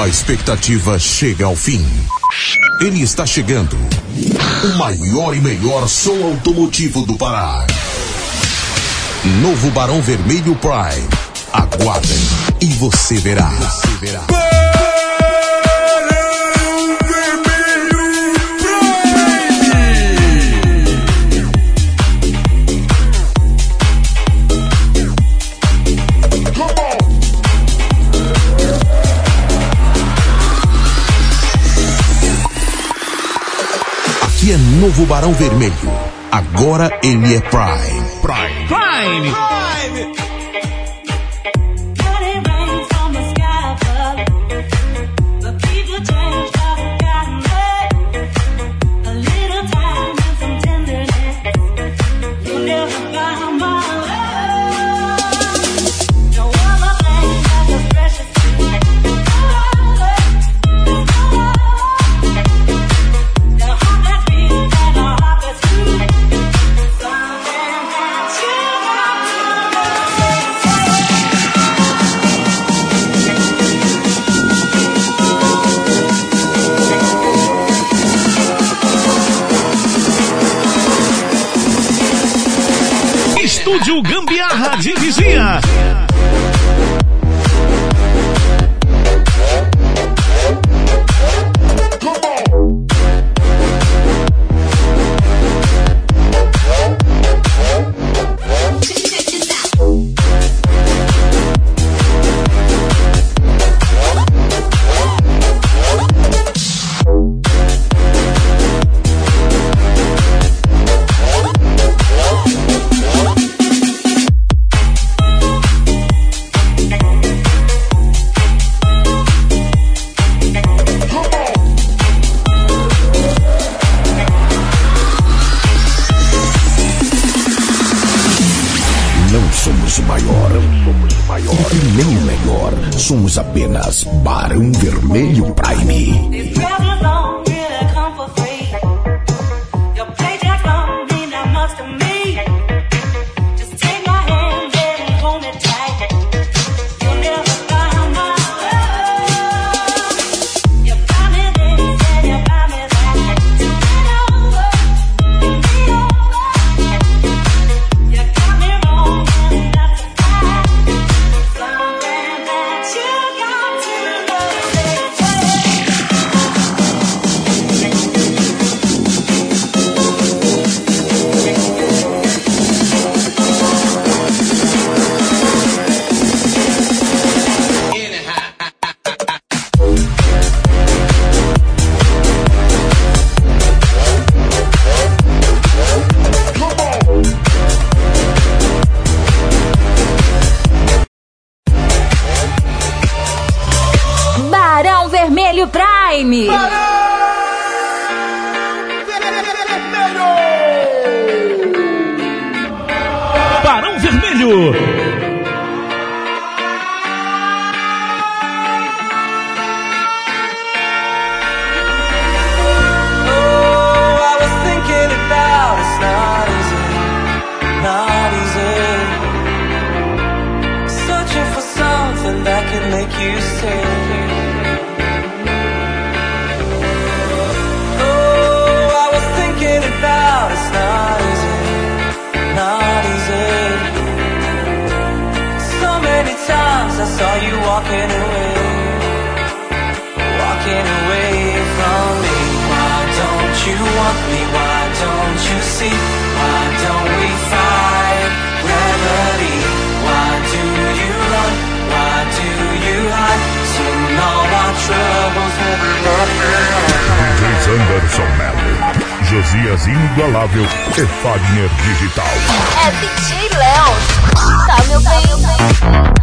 A expectativa chega ao fim. Ele está chegando. O maior e melhor som automotivo do Pará. Novo Barão Vermelho Prime. Aguardem e você verá. Você verá. é novo Barão Vermelho. Agora ele é Prime. Prime. Prime. Prime. apenas Barão Vermelho Prime. Anderson Melo, Josias Indolável e Fagner Digital. É DJ Léo. Tá, meu bem.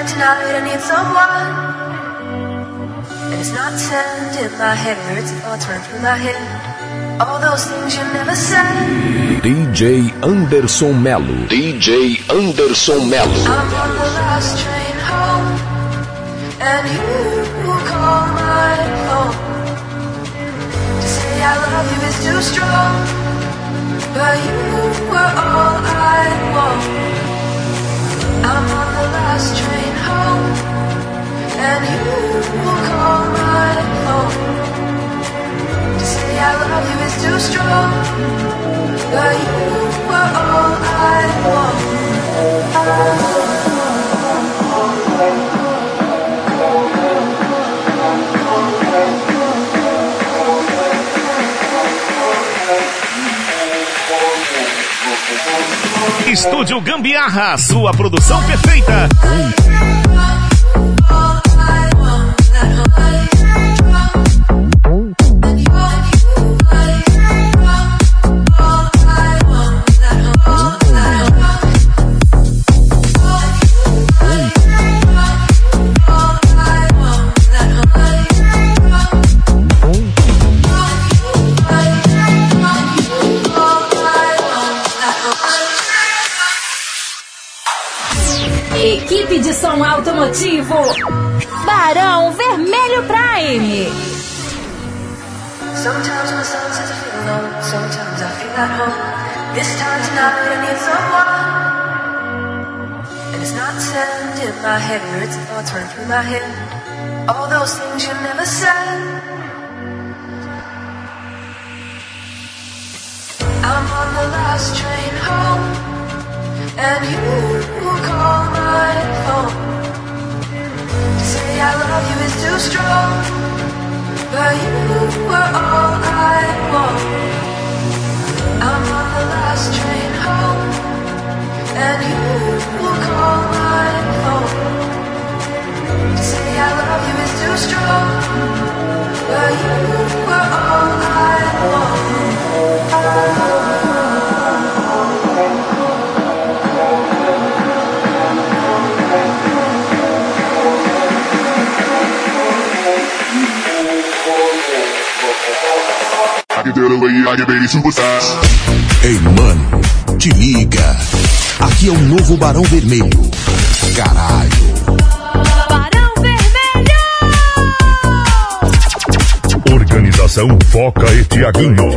This time tonight I need someone And it's not sand in my hair It's thoughts run through my head. All those things you never said. DJ Anderson Melo. DJ Anderson Melo. I'm on the last train home And you will call my phone. To say I love you is too strong But you were all I want. I'm on the last train home And you will call my phone To say I love you is too strong. But you were all I want. Estúdio Gambiarra, sua produção perfeita. Som automotivo. Barão Vermelho Prime. Sometimes the sun sets I feel alone Sometimes I feel at home. This time tonight I need someone And it's not sand in my hair It's thoughts run through my head. All those things you never said. I'm on the last train home And you call my phone. To say I love you is too strong. But you were all I want. I'm on the last train superstar. Ei, mano, te liga. Aqui é o novo Barão Vermelho. Caralho. Barão Vermelho. Organização Foca e Tiaguinho.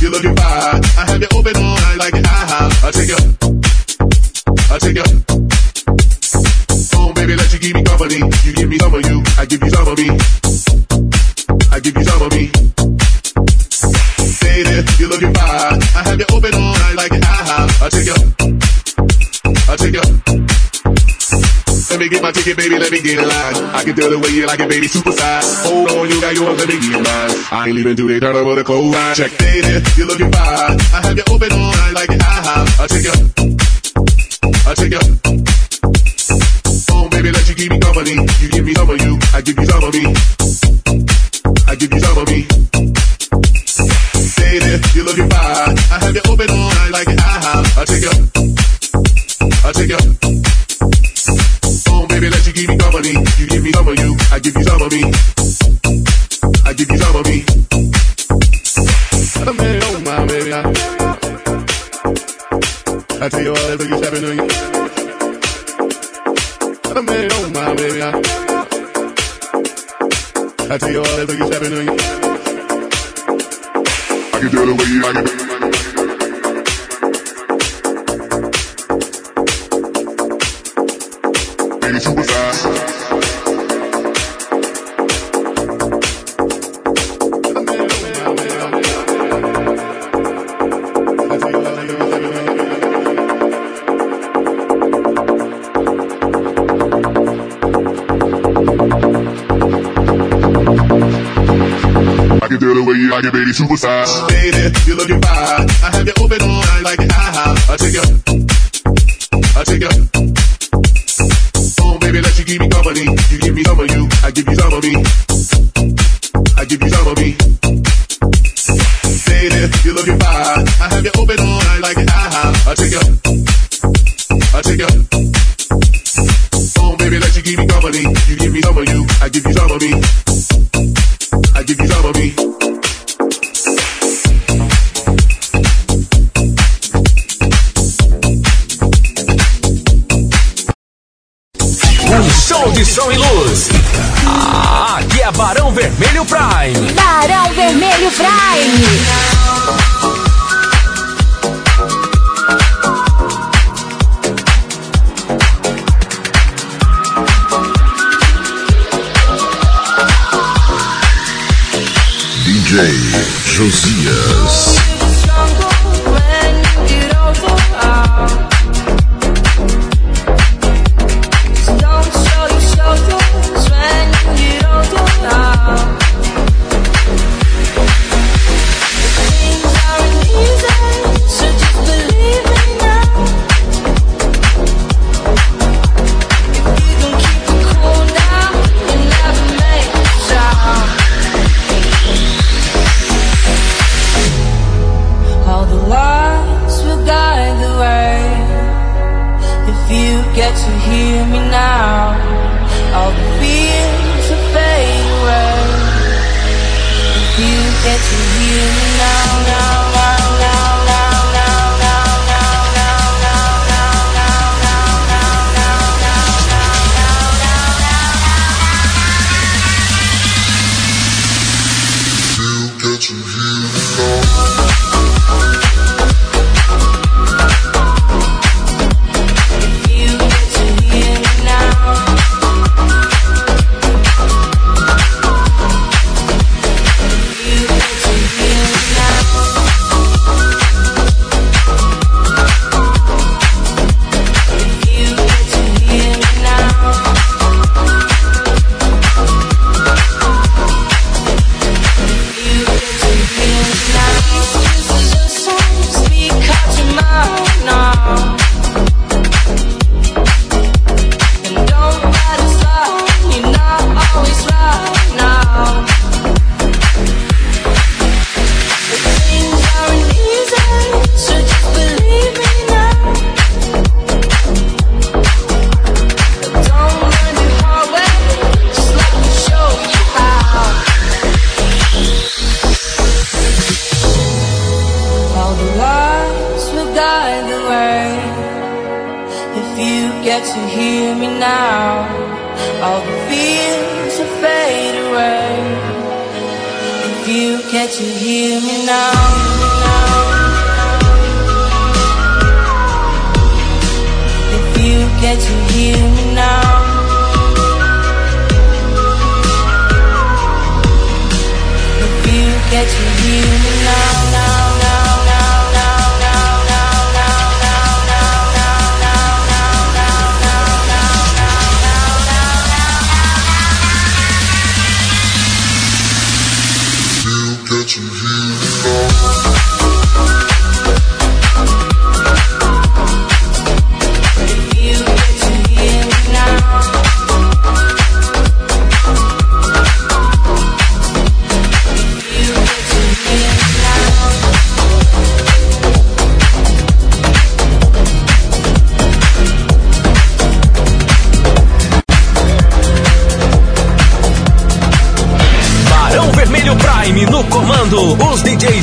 You looking fine. I have you open all night like an IHOP. I'll take you. I'll take you. Ticket, baby, let me get in line. I can tell the way you like it, baby, super size. Hold on, you got yours, let me get mine. I ain't leaving till they turn over the cold line. Check, lady, you looking fine. I have you open all night like an IHOP. I'll take you. I'll take you. I tell you all that boogie stepping on you. I made on my baby. I, I tell you all that boogie stepping on you. I can do the way you like it. like a baby superstar. Baby, you looking fine. I have you open all night like ha ha. I take you.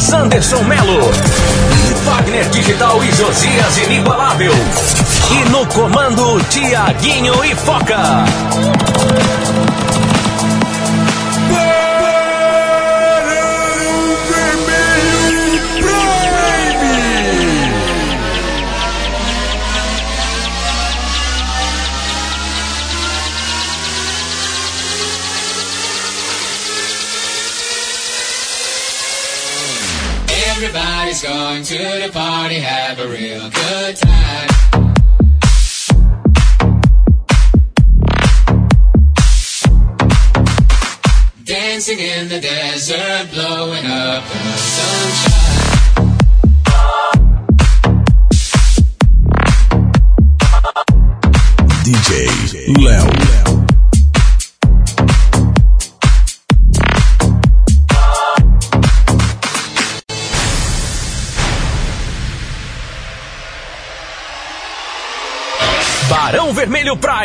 Sanderson Melo.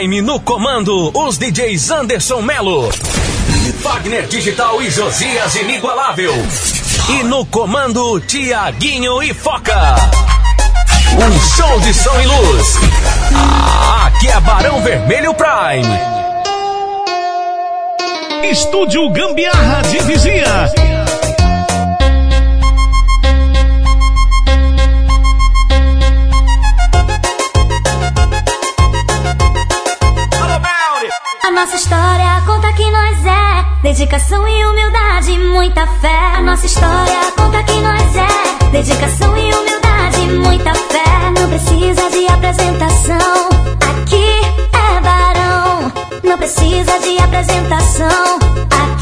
Prime no comando, os DJs Anderson Melo, Wagner Digital e Josias Inigualável. E no comando, Tiaguinho e Foca. Um show de som e luz. Aqui é Barão Vermelho Prime. Estúdio Gambiarra de Vigia. Nossa história conta que nós é dedicação e humildade, muita fé. A nossa história conta que nós é dedicação e humildade, muita fé. Não precisa de apresentação, aqui é Barão. Não precisa de apresentação, aqui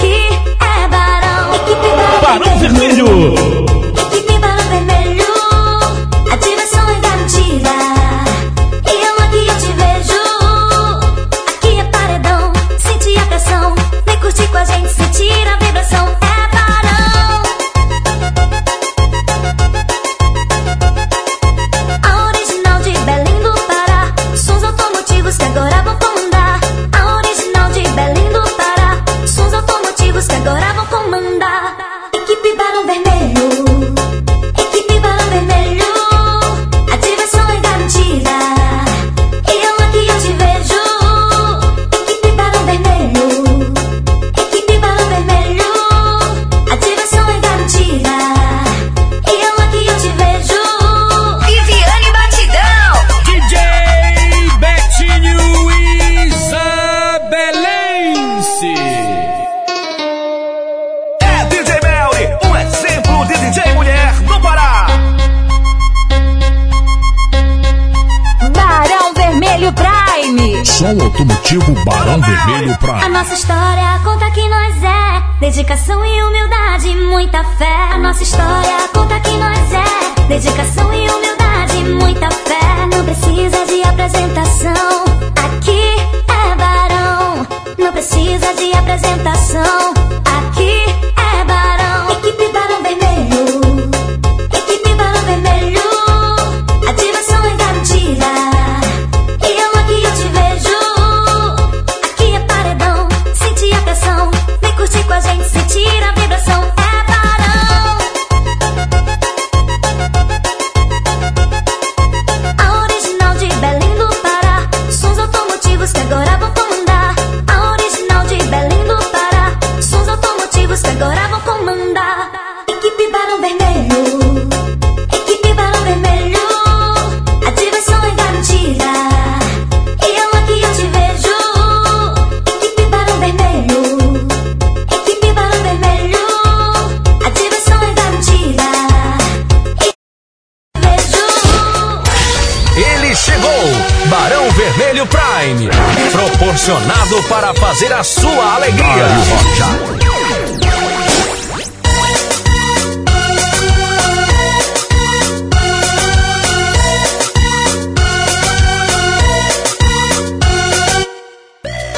Proporcionado para fazer a sua alegria.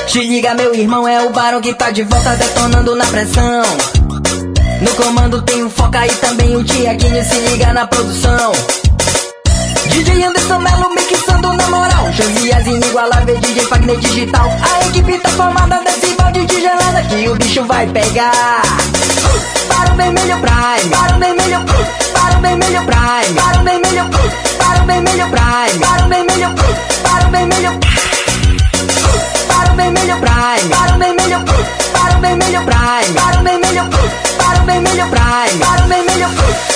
Se liga, meu irmão, é o barão que tá de volta detonando na pressão. No comando tem o Foca e também o Tiaguinho, se liga na produção. DJ Anderson Melo mixando na moral. Josias inigualável, DJ Fagner Digital. A equipe tá formada desse balde de gelada que o bicho vai pegar. Para o vermelho Prime, para o vermelho, para o vermelho Prime, para o vermelho, para o vermelho Prime, para o vermelho, para o vermelho. Para o vermelho Prime, para o vermelho, para o vermelho Prime, para o vermelho, para o vermelho Prime, para o vermelho,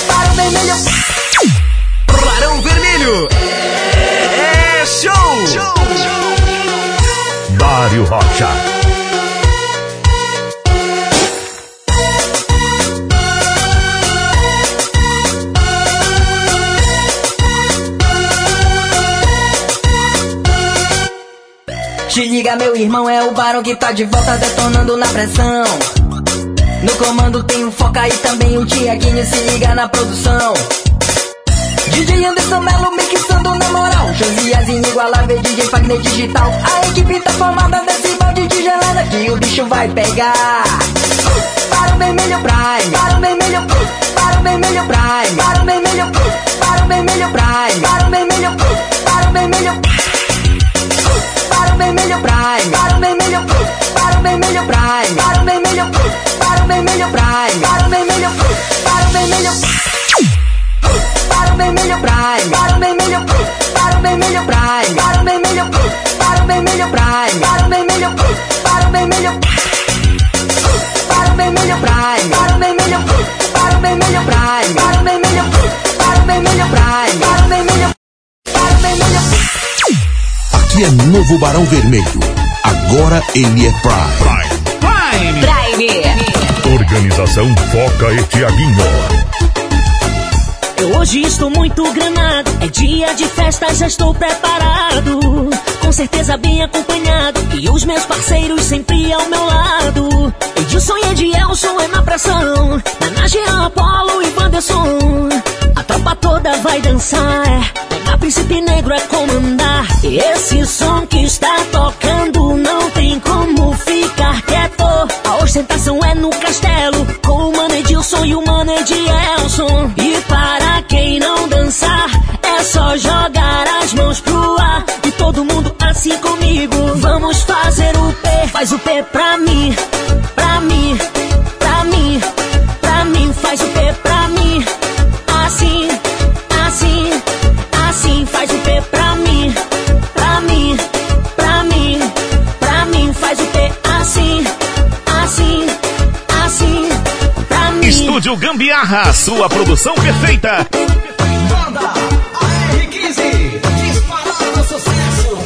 para o vermelho. Barão Vermelho. É show! Dário Rocha. Te liga, meu irmão, é o Barão que tá de volta detonando na pressão. No comando tem o Foca e também o Tiaguinho, se liga na produção. DJ Anderson Melo mixando na moral. Josias inigualável, DJ Fagner Digital. A equipe tá formada nesse balde de gelada que o bicho vai pegar. Para o vermelho Prime, para o vermelho, para o vermelho Prime, para o vermelho, para o vermelho Prime, para o vermelho, para o vermelho. Para o vermelho Prime, para o vermelho, para o vermelho Prime, para o vermelho, para o vermelho Prime, para o vermelho, para o vermelho. Vermelho Prime, para o vermelho, para o vermelho Prime, para o vermelho, para o vermelho Prime, para o vermelho, para o vermelho. Para o vermelho Prime, para o vermelho, para o vermelho Prime, para o vermelho, para o vermelho Prime, para o vermelho, para o vermelho. Aqui é Novo Barão Vermelho. Agora ele é Prime. Prime. Organização Foca e Tiaguinho. Eu hoje estou muito granado. É dia de festa, já estou preparado. Com certeza bem acompanhado. E os meus parceiros sempre ao meu lado. Edilson e Edielson é na pressão. Nana Jean, Apolo e Wanderson. A tropa toda vai dançar. É. Príncipe Negro é comandar. E esse som que está tocando não tem como ficar quieto. A ostentação é no castelo. Com o Mano Edilson e o Mano Edielson. E quem não dançar, é só jogar as mãos pro ar. E todo mundo assim comigo. Vamos fazer o P. Faz o P pra mim, pra mim, Estúdio Gambiarra, sua produção perfeita. Banda AR15, disparado sucesso.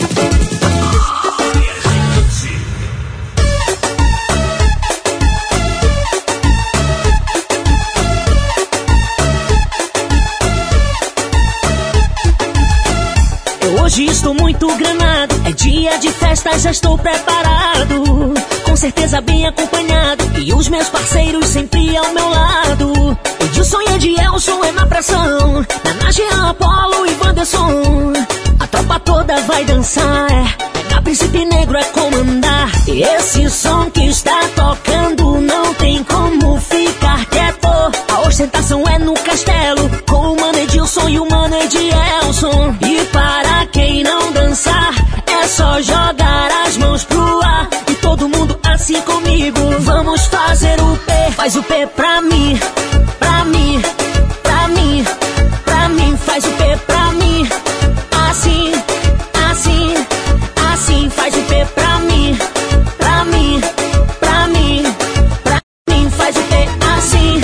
Eu hoje estou muito granado. É dia de festa, já estou preparado. Com certeza bem acompanhado. E os meus parceiros sempre ao meu lado. Edilson e Edielson é na pressão. Nana Jean, Apolo e Wanderson. A tropa toda vai dançar. É. A Príncipe Negro é comandar. E esse som que está tocando não tem como ficar quieto. A ostentação é no castelo. Faz o P pra mim, pra mim, pra mim, pra mim. Faz o P pra mim. Assim, assim, assim. Faz o P pra mim, pra mim, pra mim, pra mim. Faz o P assim,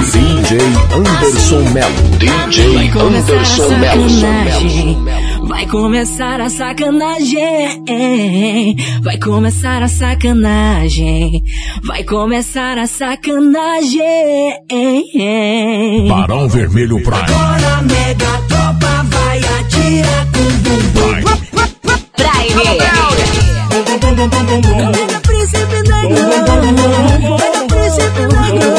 assim. DJ Anderson Melo. DJ Anderson Melo. Vai começar a sacanagem. Vai começar a sacanagem. Vai começar a sacanagem. Barão Vermelho Prime. Agora a mega tropa vai atirar com bumbum. Mega príncipe negro. Mega príncipe negro.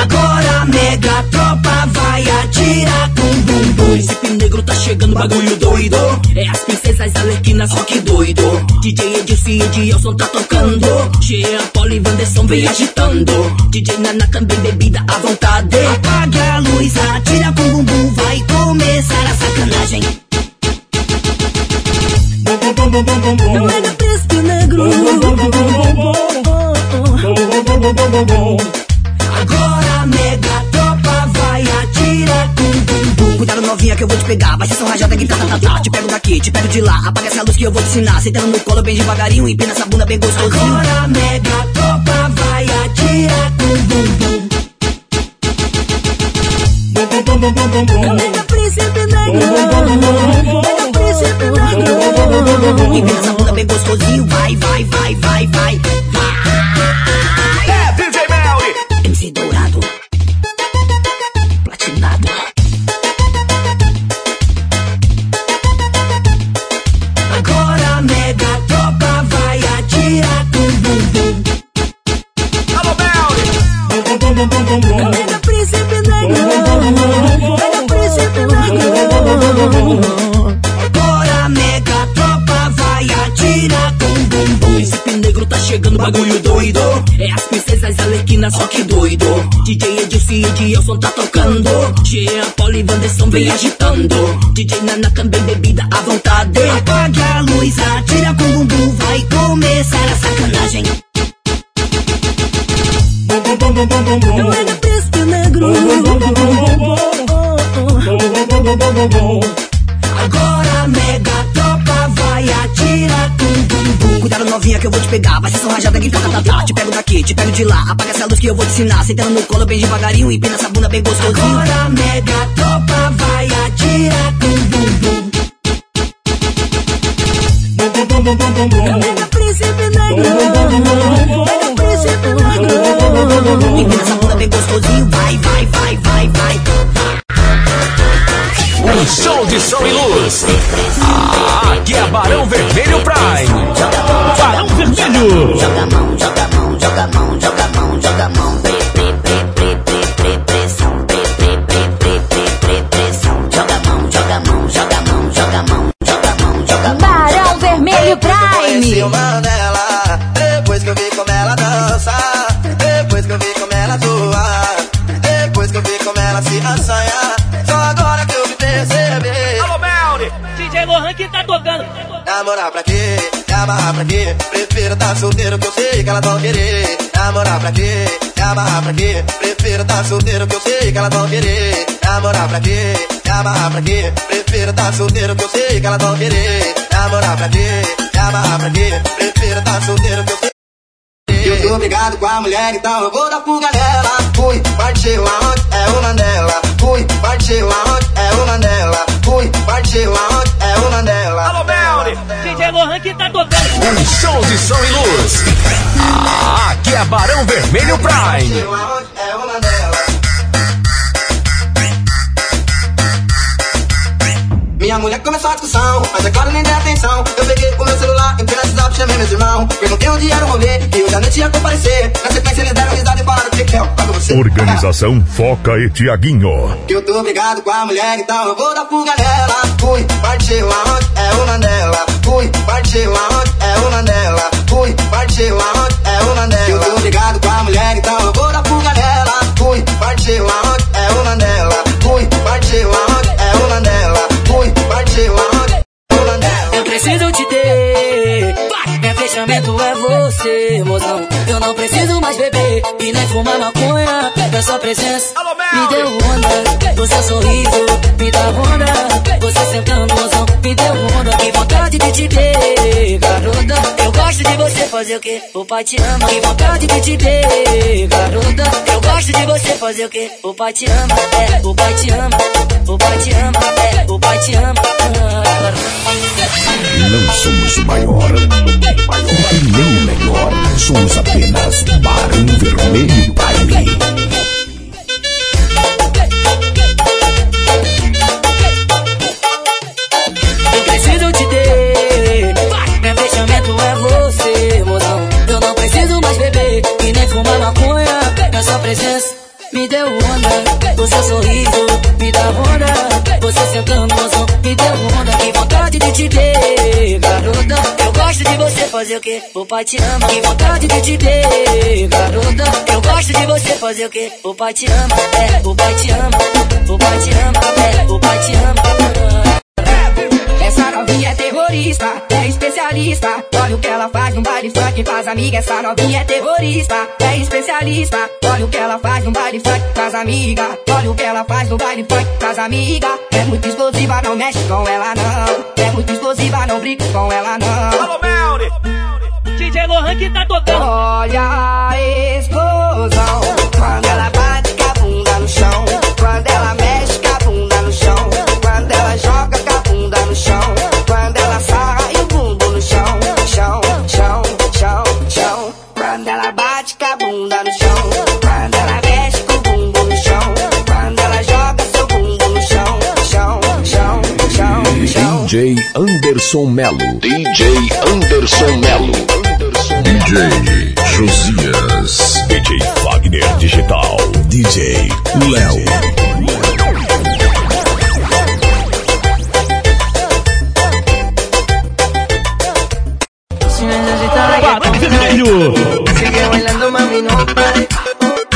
Agora a mega tropa vai atirar com bumbum. Príncipe negro tá chegando, bagulho doido. É as princesas alerquinas, só que doido. DJ Edilson e Edielson tá tocando. Jean, Paulo e Wanderson vem agitando. DJ Nana também bebida à vontade. Apaga a luz, atira com bumbum. Vai começar a sacanagem. Mega príncipe negro. Que eu vou te pegar. Vai ser só rajada que tá, tá, tá, tá. Te pego daqui, te pego de lá. Apaga essa luz que eu vou te ensinar. Sentando no colo bem devagarinho. Empina essa bunda bem gostosinho. Agora a mega tropa vai atirar com bumbum. Mega príncipe negro. Mega príncipe negro. Empina essa bunda bem gostosinho. Vai, vai, vai, vai, vai. Vai. Edilson e Edilson tá tocando. Jean, Paulo e Vanderson vem agitando. DJ Nana também bebida à vontade. Apague a luz, atira com o bumbum, vai começar a sacanagem. Mega príncipe negro. Agora a mega tropa vai atirar com bumbum. Cuidado novinha que eu vou te pegar. Vai Te pego de lá. Apaga essa luz que eu vou te ensinar. Sentando no colo bem devagarinho. Empina essa bunda bem gostosinho. Agora a mega tropa vai atirar com bumbum. Mega príncipe negro. Mega príncipe negro. Empina essa bunda bem gostosinho. Vai, vai, vai, vai, vai. Um show de som e luz. Ah, aqui é Barão Vermelho Prime. Barão Vermelho. Joga mão, joga mão, joga mão, joga mão, Namorar pra quê? Me amarrar pra quê? Prefiro tá solteiro que eu sei que elas vão querer. Namorar pra quê? Me amarrar pra quê? Prefiro tá solteiro que eu sei que elas vão querer. Namorar pra quê? Me amarrar pra quê? Prefiro tá solteiro que eu sei que elas vão querer. Namorar pra quê? Me amarrar pra quê? Prefiro tá solteiro que eu sei. Eu tô brigado com a mulher, então eu vou dar fuga nela. Fui, partiu aonde? É uma dela. Fui, partiu Barão Vermelho Prime. Partiu aonde? É uma dela. Minha mulher começou a discussão, mas é claro nem dei atenção. Eu peguei o meu celular, entrei no WhatsApp, chamei meus irmãos. Perguntei onde era o rolê, e eu já nem tinha comparecer. Na sequência eles deram risada e falaram que que é, paga você. Organização Foca e Tiaguinho. Que eu tô brigado com a mulher, então eu vou dar fuga nela. Fui, partiu aonde? É uma dela. Fui, partiu aonde? É uma dela. Fui, partiu aonde? É uma dela. Que eu tô brigado com a mulher, então eu vou dar fuga nela. Fui, partiu aonde? É uma dela. Fui, partiu aonde? É uma dela. Fui, partiu aonde? É uma dela. Eu preciso te ter. Meu fechamento é você, mozão. Eu não preciso mais beber e nem fumar maconha. Da sua presença Alô, me deu onda. O seu sorriso me dá onda. Você sentando, mozão, me deu onda. Que vontade de te ter, garota. Eu gosto de você fazer o quê? O pai te ama. Que vontade de te ter, garota. Eu gosto de você fazer o quê? O pai te ama. É, o pai te ama. O pai te ama. É, o pai te ama. Ah, Não somos o maior, e nem o melhor. Somos apenas Barão Vermelho Prime. Fumar maconha. Sua presença me deu onda. O seu sorriso me dá onda. Você sentando, mozão, me deu onda. Que vontade de te ter, garota. Eu gosto de você fazer o quê? O pai te ama. Que vontade de te ter, garota. Eu gosto de você fazer o quê? O pai te ama. É, o pai te ama. O pai te ama. É, o pai te ama. Essa novinha é terrorista, é especialista. Olha o que ela faz no baile funk, faz amiga. Essa novinha é terrorista, é especialista. Olha o que ela faz no baile funk, faz amiga. Olha o que ela faz no baile funk, faz amiga. É muito explosiva, não mexe com ela não. É muito explosiva, não brinca com ela não. Alô, Melri! DJ Lohan que tá tocando. Olha a explosão DJ Anderson Melo. DJ Anderson Melo. DJ Josias. DJ Wagner Digital. DJ Léo. Vermelho. bailando, mami, no pare.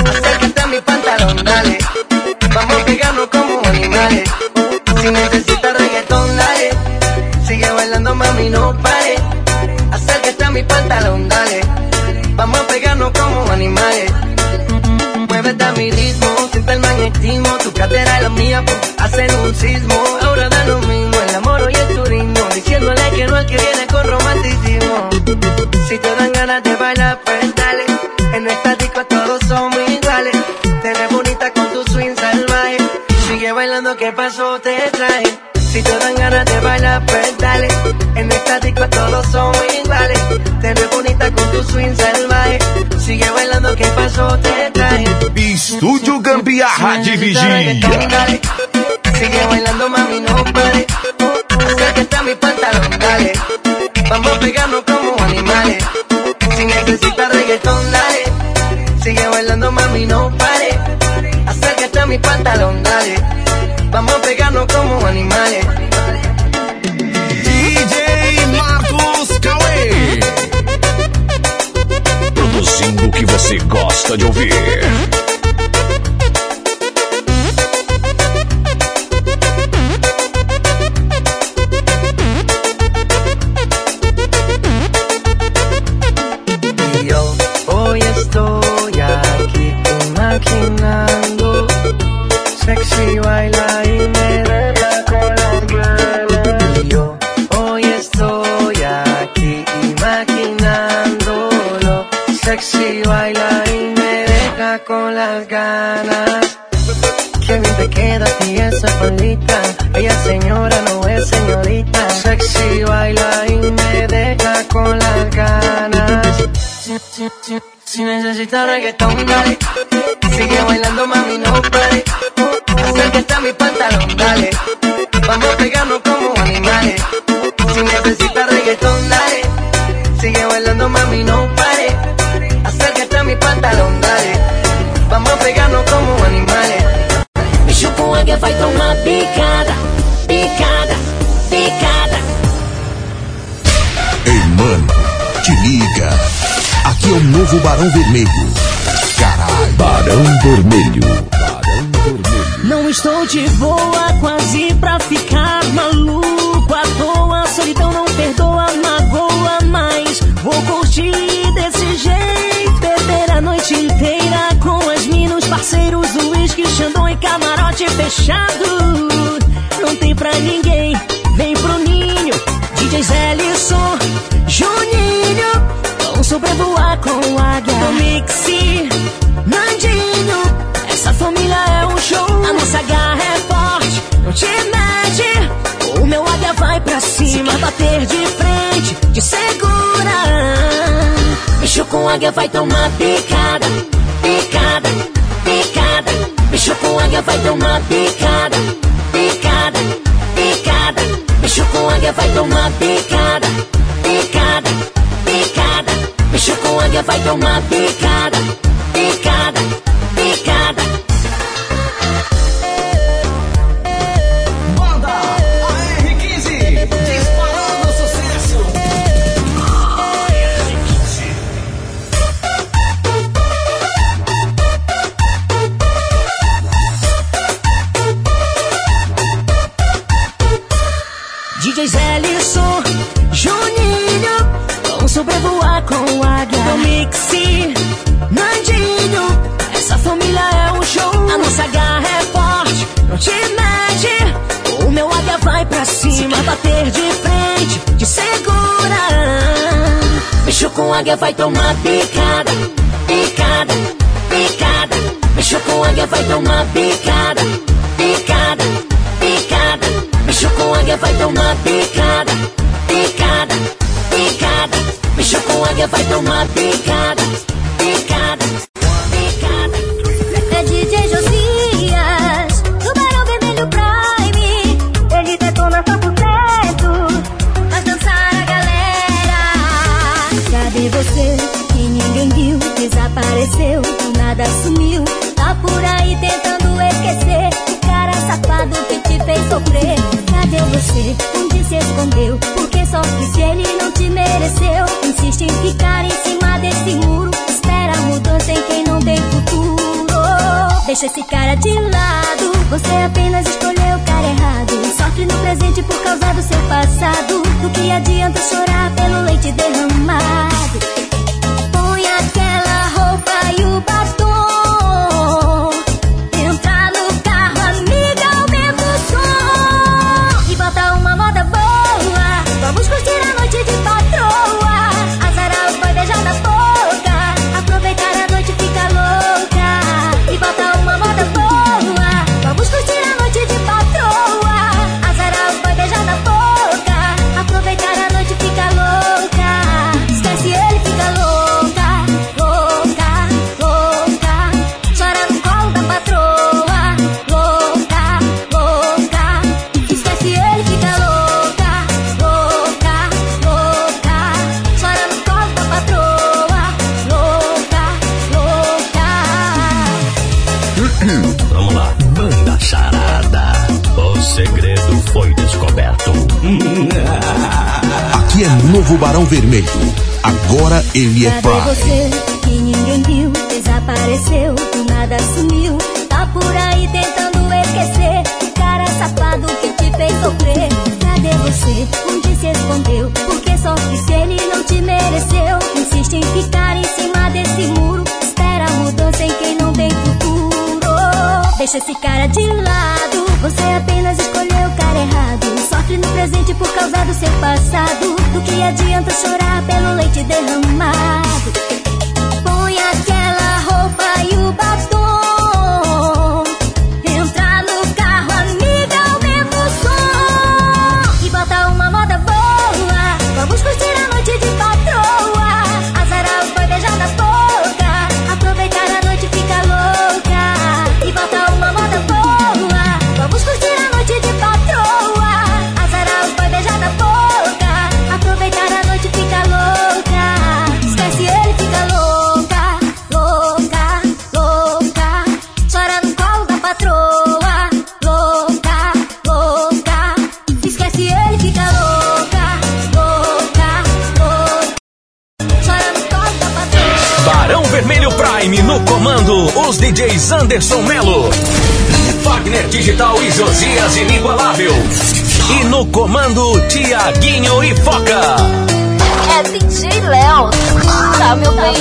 Acércate a mi pantalón, dale. Vamos a pegarnos como animales. Si necesitas pues, hacen un sismo. Ahora da lo mismo, el amor y el turismo. Diciéndole que no al que viene con romanticismo. Si te dan ganas de bailar, pues dale. En esta disco todos somos iguales. Te ves bonita con tu swing salvaje. Sigue bailando, que pasó? Te traje. Si te dan ganas de bailar, pues dale. En esta disco todos somos iguales. Te ves bonita con tu swing salvaje. Sigue bailando, que pasó? Te. Estúdio Gambiarra de Vigia. Sigue bailando, mami, no pare. Acércate a mi pantalón, dale. Vamos a pegarnos como animales. Si necesitas reggaetón, dale. Sigue bailando, mami, no pare. Acércate a mi pantalón, dale. Vamos a pegarnos como animales. Reggaetón, dale. Sigue bailando, mami, no pare. Acércate a mi pantalón, dale. Vamos a pegarnos como animales. Si necesitas reggaetón, dale. Sigue bailando, mami, no pare. Acércate a mi pantalón, dale. Vamos a pegarnos como animales. Bicho com águia vai tomar picada, picada, picada. Ei, mano, te liga. Aqui é o novo Barão Vermelho. Barão Vermelho. Não estou de boa, quase pra ficar maluco à toa. Solidão não perdoa, magoa, mas vou curtir desse jeito. Beber a noite inteira com as minas, parceiros, uísque, xandão e camarote fechado. Não tem pra ninguém, vem pro ninho. DJ Zellison, Juninho, vão sobrevoar com águia. Do Mixi, Garra é forte, não te mede. O meu águia vai pra cima, bater de frente, te segura. Bicho com águia vai tomar picada, picada, picada. Bicho com águia vai tomar picada, picada, picada. Bicho com águia vai tomar picada, picada, picada. Bicho com águia vai tomar picada, vai tomar ele é Cadê você que ninguém viu? Desapareceu, do nada sumiu. Tá por aí tentando esquecer o cara safado que te fez sofrer. Cadê você? Onde se escondeu? Porque sofre se ele não te mereceu. Insiste em ficar em cima desse muro. Espera a mudança em quem não tem futuro. Deixa esse cara de lado. Você apenas escolheu o cara errado. Sofre no presente por causa do seu passado. Que adianta chorar pelo leite derramado? DJs Anderson Melo. Wagner Digital e Josias Inigualável. E no comando, Tiaguinho e Foca. É DJ Léo. Tá, meu bem.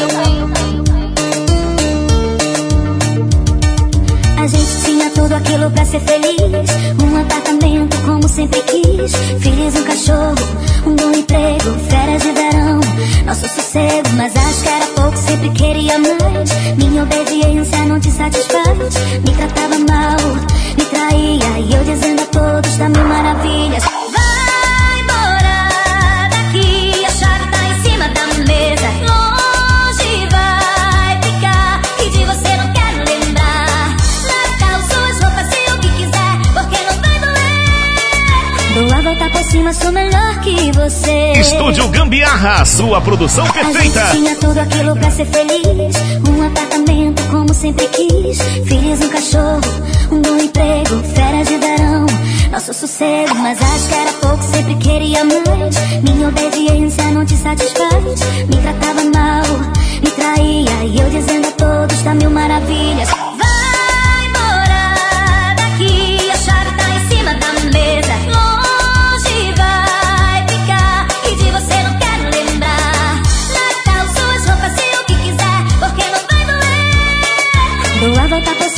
A gente tinha tudo aquilo pra ser feliz. Um apartamento como sempre quis. Filhos, um cachorro, um bom emprego, férias de verão. Nosso sossego, mas acho que era pouco, sempre queria mais. Minha obediência não te satisfaz. Me tratava mal, me traía. E eu dizendo a todos da mil maravilhas. Cima, sou melhor que você. Estúdio Gambiarra, sua produção A perfeita. gente tinha tudo aquilo pra ser feliz. Um apartamento como sempre quis. Filhos, um cachorro, um bom emprego, férias de verão. Nosso sossego, mas acho que era pouco, sempre queria mais. Minha obediência não te satisfaz. Me tratava mal, me traía. E eu dizendo a todos da mil maravilhas.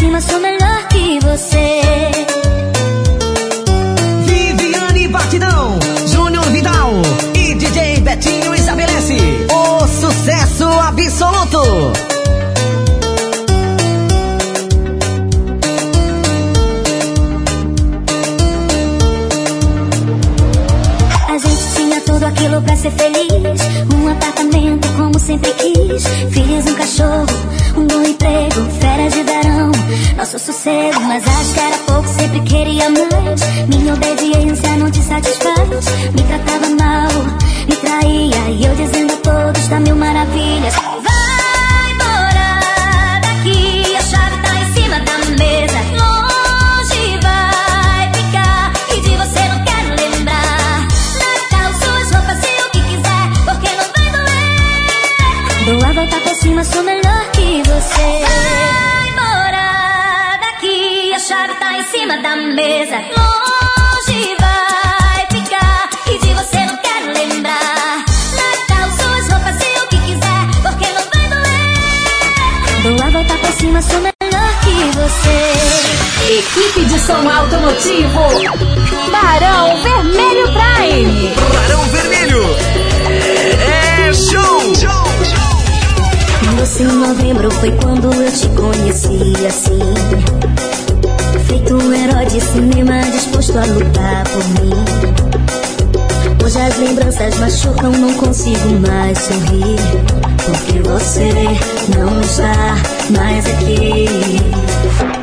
Cima, sou melhor que você. Viviane Batidão, Júnior Vidal e DJ Betinho estabelece o sucesso absoluto. A gente tinha tudo aquilo pra ser feliz. Um apartamento como sempre quis. Filhos, um cachorro, um bom emprego, férias de. Nosso sossego, mas acho que era pouco, sempre queria mais. Minha obediência não te satisfaz. Me tratava mal, me traía. E eu dizendo a todos da mil maravilhas. Vai som automotivo. Barão Vermelho Prime. Barão Vermelho. É show. Doce em novembro foi quando eu te conheci assim. Feito um herói de cinema disposto a lutar por mim. Hoje as lembranças machucam, não consigo mais sorrir. Porque você não está mais aqui.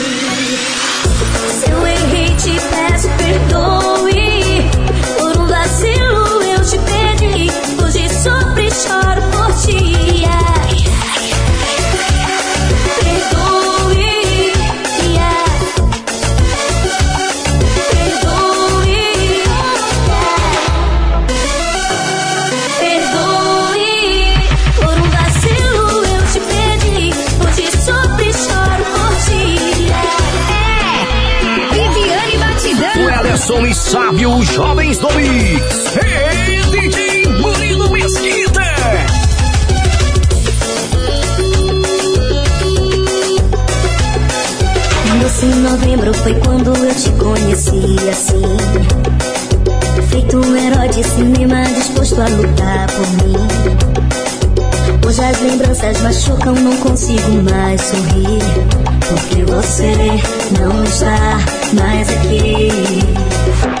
te. Os jovens do Mix. Hey, DJ Murilo Mesquita. Doce em novembro foi quando eu te conheci assim. Feito um herói de cinema disposto a lutar por mim. Hoje as lembranças machucam, não consigo mais sorrir. Porque você não está mais aqui.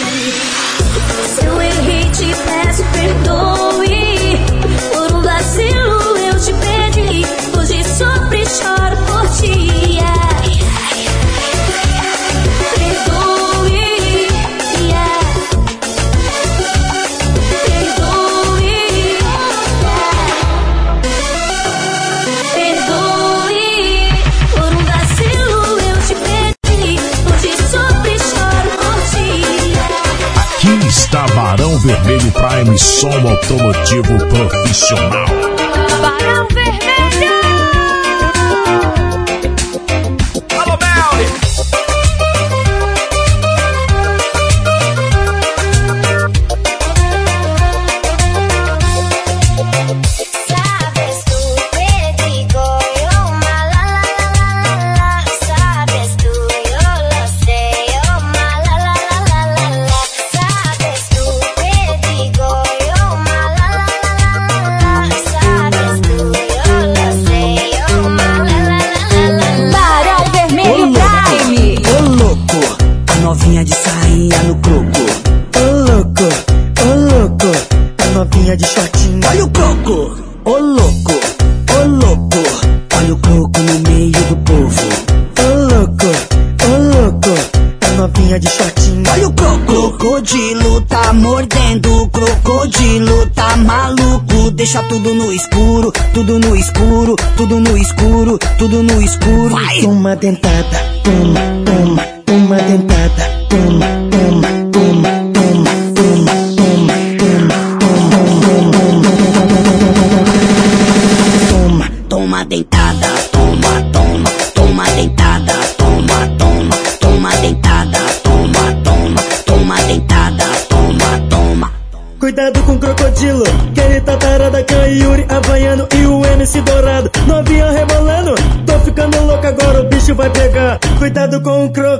peço perdoe. Vermelho Prime, som automotivo profissional. Barão Vermelho. Olha o croco. Ô louco, ô louco, olha o croco no meio do povo. Ô louco, ô louco, a novinha de shortinho. Olha o croco. Crocodilo tá mordendo, crocodilo tá maluco. Deixa tudo no escuro, tudo no escuro, tudo no escuro, tudo no escuro. Vai. Toma dentada, toma, toma, toma dentada, toma, bicho vai pegar. Cuidado com o croco.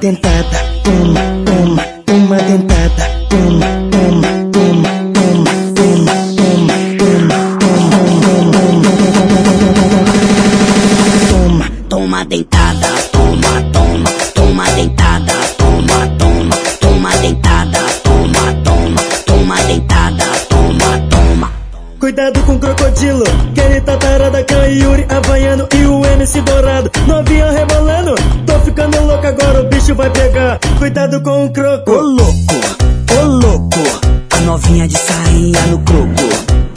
dentada, misturado com crocodilo. Kenny Tatarada, tá Khan Yuri, Havaiano e o MC Dourado. Novinha rebolando, tô ficando louco agora, o bicho vai pegar. Cuidado com o croco. Ô louco, ô louco, a novinha de sainha no croco.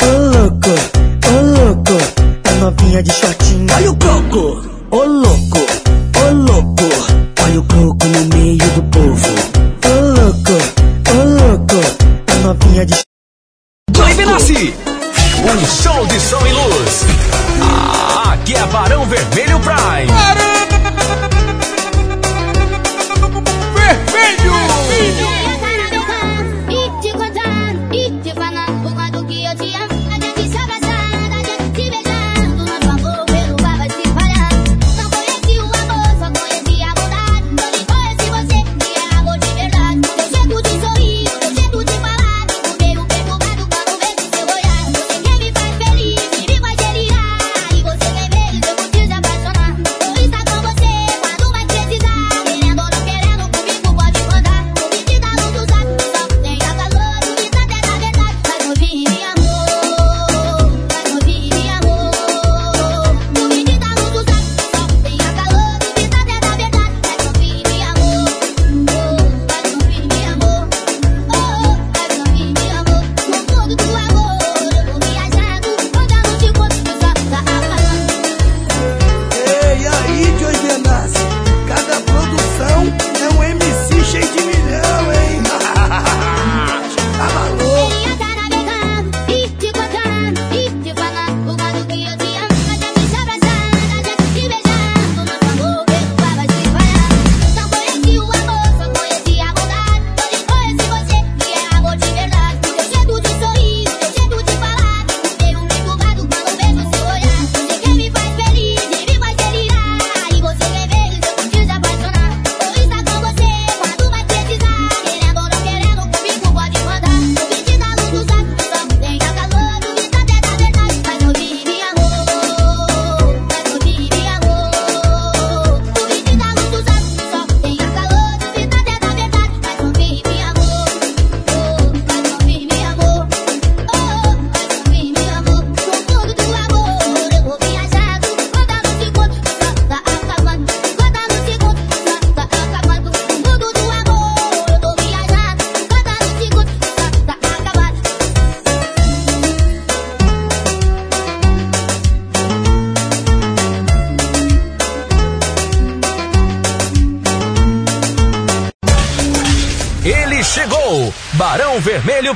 Ô louco, ô louco, a novinha de shortinho. Olha o croco, ô louco.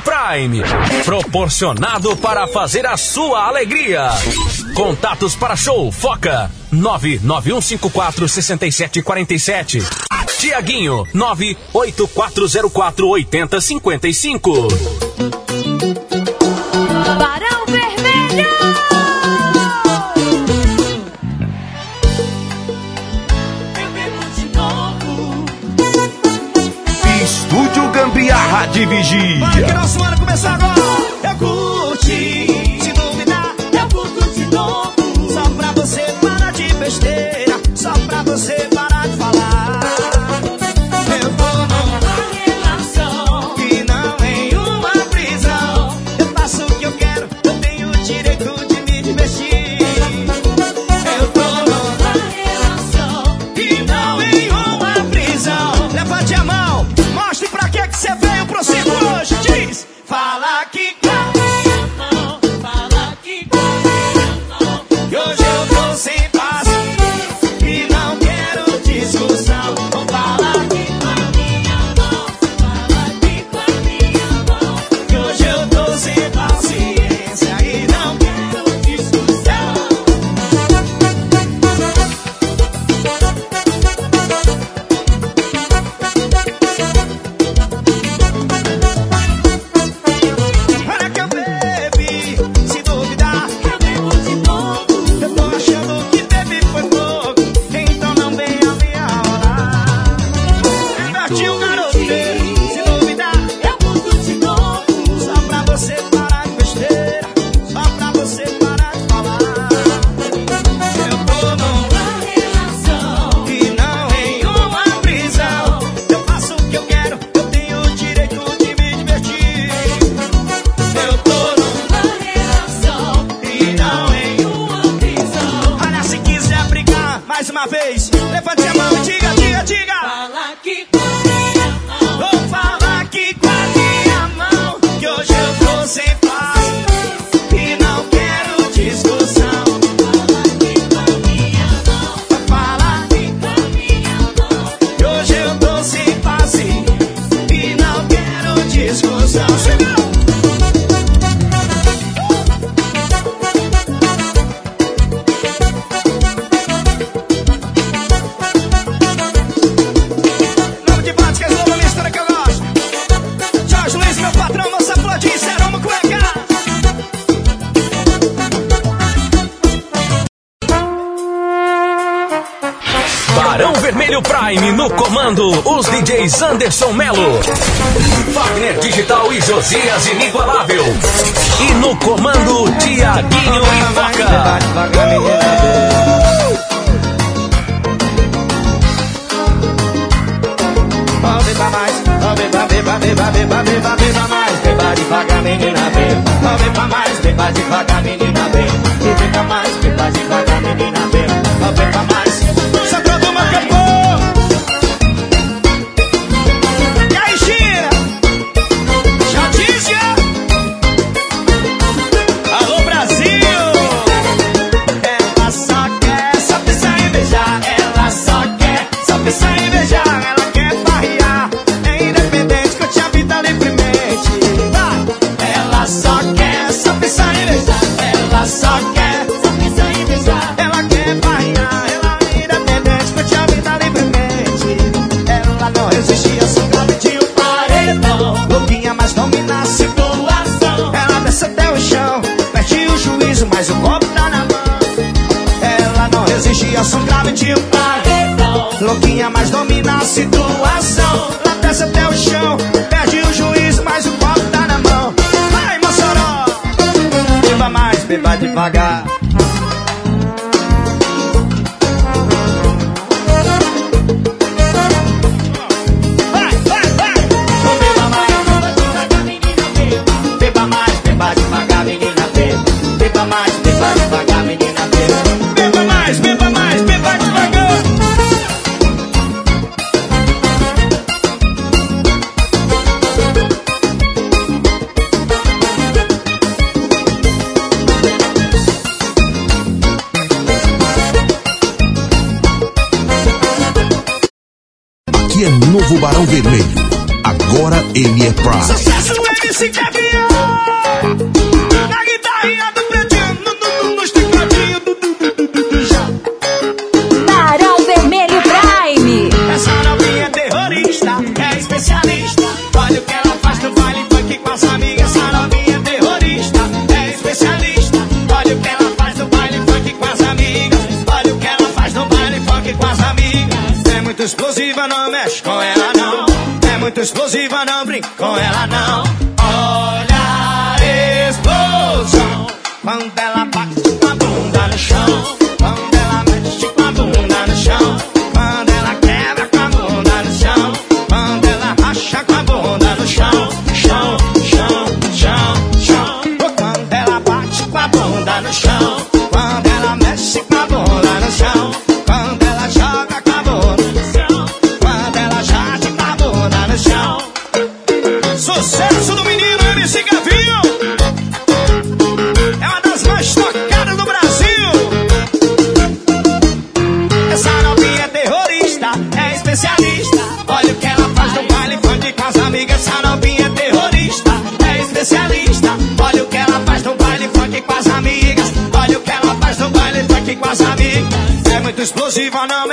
Prêmio Prime, proporcionado para fazer a sua alegria. Contatos para show Foca 991546747. Tiaguinho 984048055. vigia. Que nosso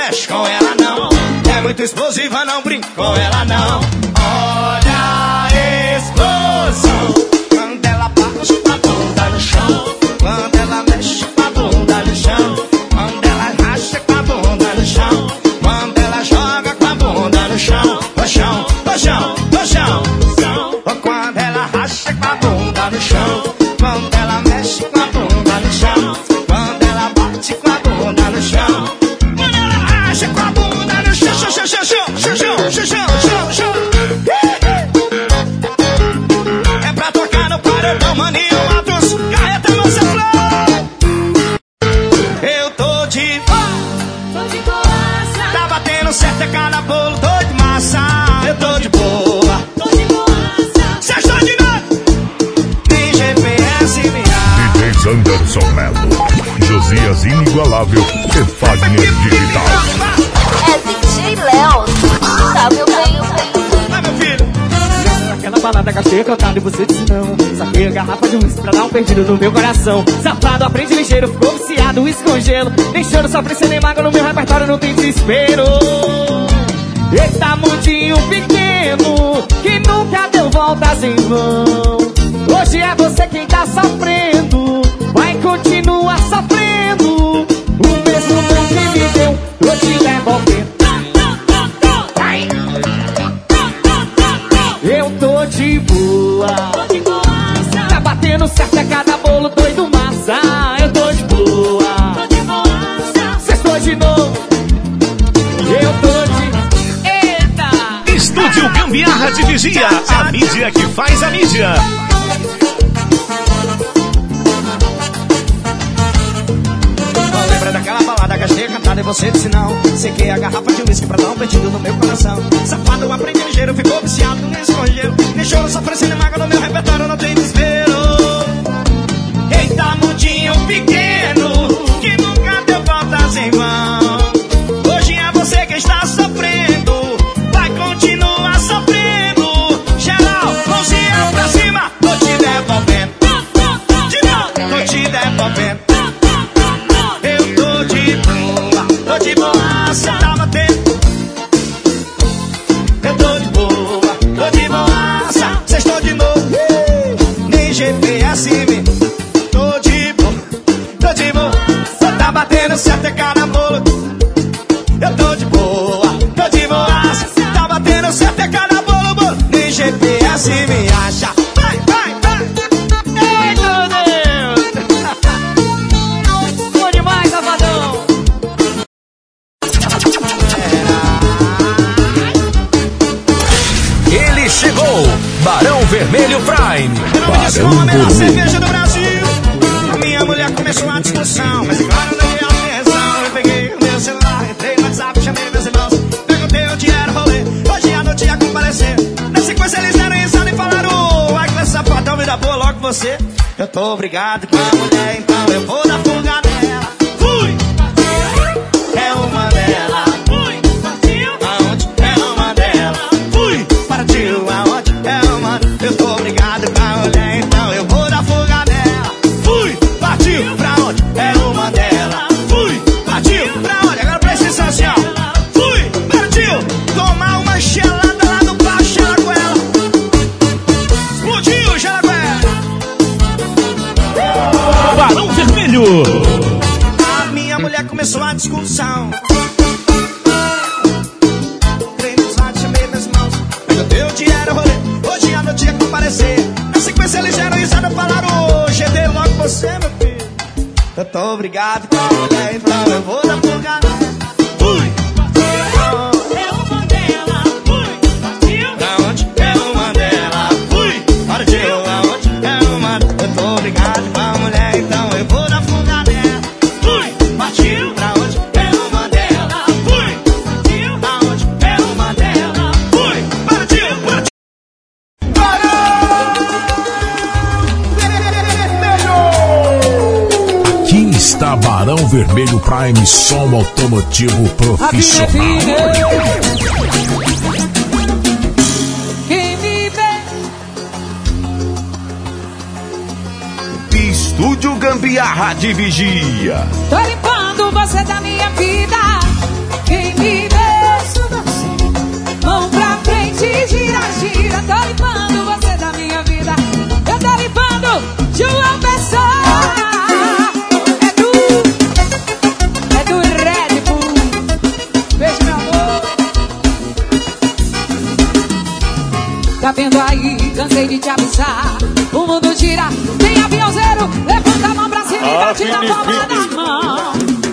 mexe com ela não. É muito explosiva, não brinca com ela não. ter cantado e você disse não. Saquei a garrafa de uísque pra dar um perdido no meu coração. Safado, aprende ligeiro, ficou viciado, uísque com gelo. Nem choro, só preciso nem mago no meu repertório, não tem desespero. Eita, mundinho pequeno, que nunca deu voltas em vão. Hoje é você quem tá sofrendo, vai continuar sofrendo. O mesmo bom que me deu, hoje é te devolvendo. Dia, a mídia que faz a mídia. Lembra daquela balada, gastei a cantada e você disse não. Sequei a garrafa de uísque pra dar um perdido no meu coração. Safado, aprendi ligeiro, ficou viciado, no escolheu. Nem choro, só e mago no meu repertório, não tem desespero. Eita, mudinho, fiquei. God obrigado. Vermelho Prime, som automotivo profissional. Quem me vê? Estúdio Gambiarra de Vigia. Tô limpando você da minha vida. Quem me vê? Mão pra frente, gira, gira. Tô limpando você da minha vida. Eu tô limpando João Pessoa. vendo aí? Cansei de te avisar. O mundo gira, tem aviãozeiro. Levanta a mão pra cima e bate na palma da ah, mão.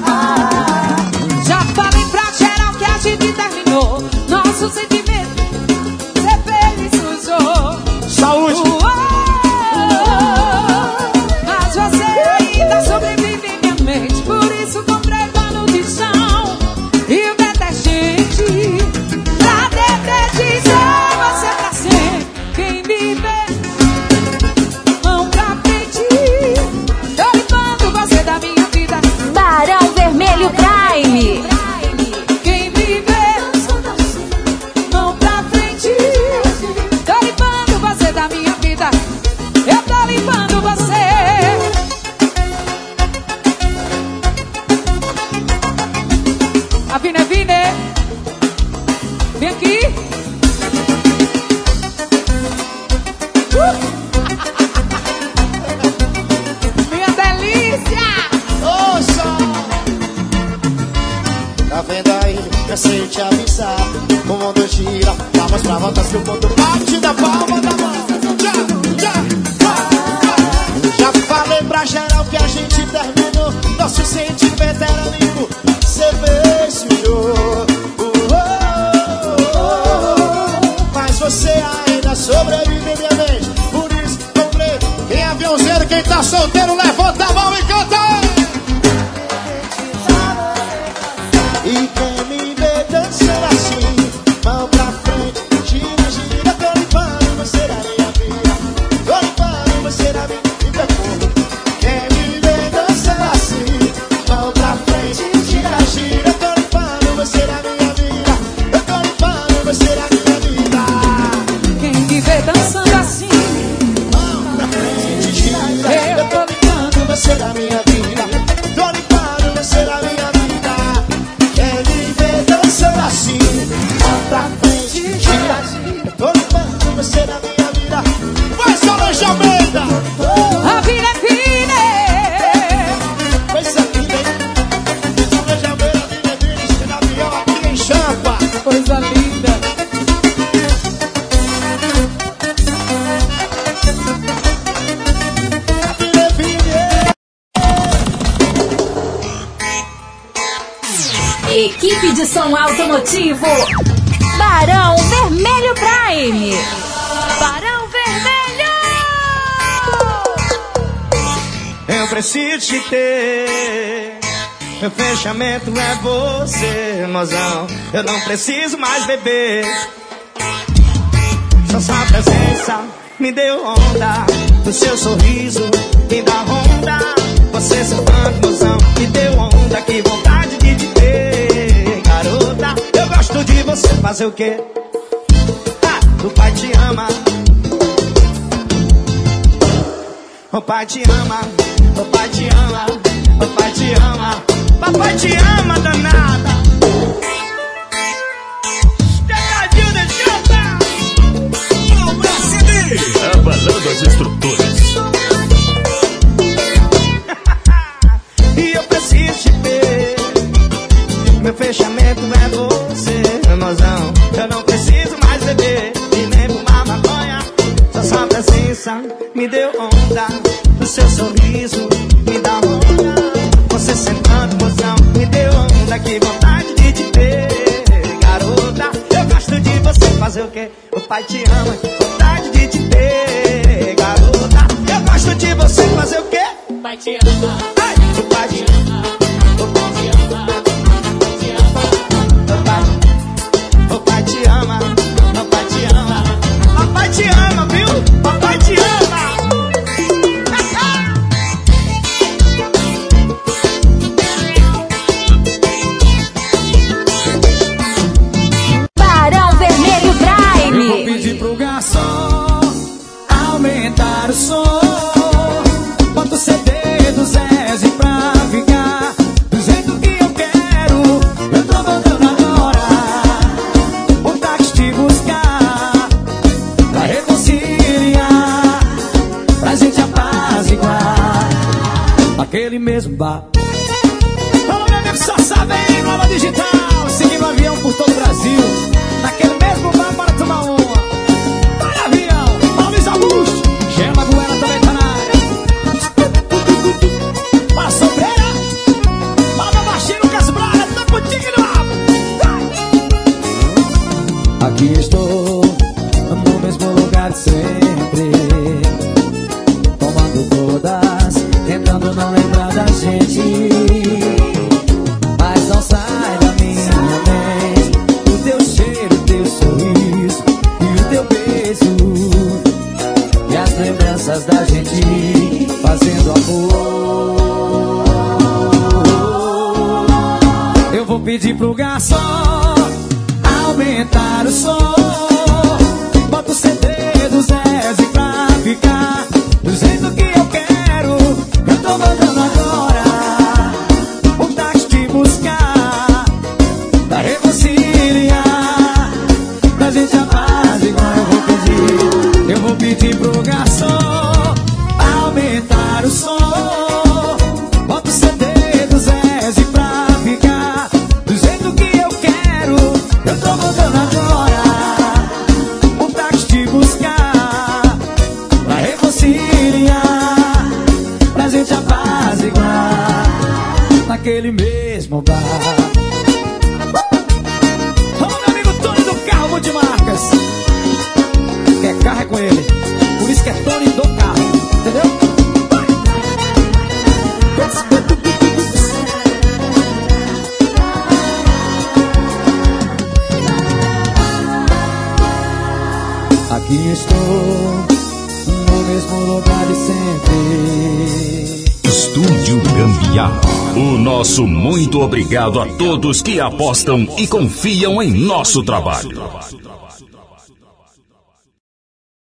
Som automotivo. Barão Vermelho Prime. Barão Vermelho! Eu preciso te ter. Meu fechamento é você, mozão. Eu não preciso mais beber. Só sua presença me deu onda. O seu sorriso me dá onda. Você sentando, mozão, me deu onda. Que vontade De você fazer o quê? Ah, o pai te ama. O pai te ama, o pai te ama, o pai te ama, papai te ama, danada. Pegadinho de chata. Abalando as estruturas. E eu preciso te ter. Meu fechamento é você, mozão. Eu não preciso mais beber e nem fumar maconha. Só sua presença me deu onda. O seu sorriso me dá onda. Você sentando, mozão, me deu onda. Que vontade de te ter, garota. Eu gosto de você fazer o quê? O pai te ama, que vontade de te ter, garota. Eu gosto de você fazer o quê? O pai te ama. Ai, o pai te ama. Aquele mesmo bar. Alô, meu amigo, só sabe, hein? Nova Digital, seguindo o avião por todo o Brasil. Naquele mesmo bar, bora tomar uma. Para avião, Paulo Augusto, Gema Goela também tá na área. Para Sobreira, Paulo Baixinho, Lucas Braga, no rabo. Aqui estou, no mesmo lugar de sempre. Não lembrar da gente. Mas não sai da minha mente O teu cheiro, o teu sorriso E o teu beijo. E as lembranças da gente Fazendo amor. Eu vou pedir pro garçom Aumentar o som nosso muito obrigado a todos que apostam e confiam em nosso trabalho.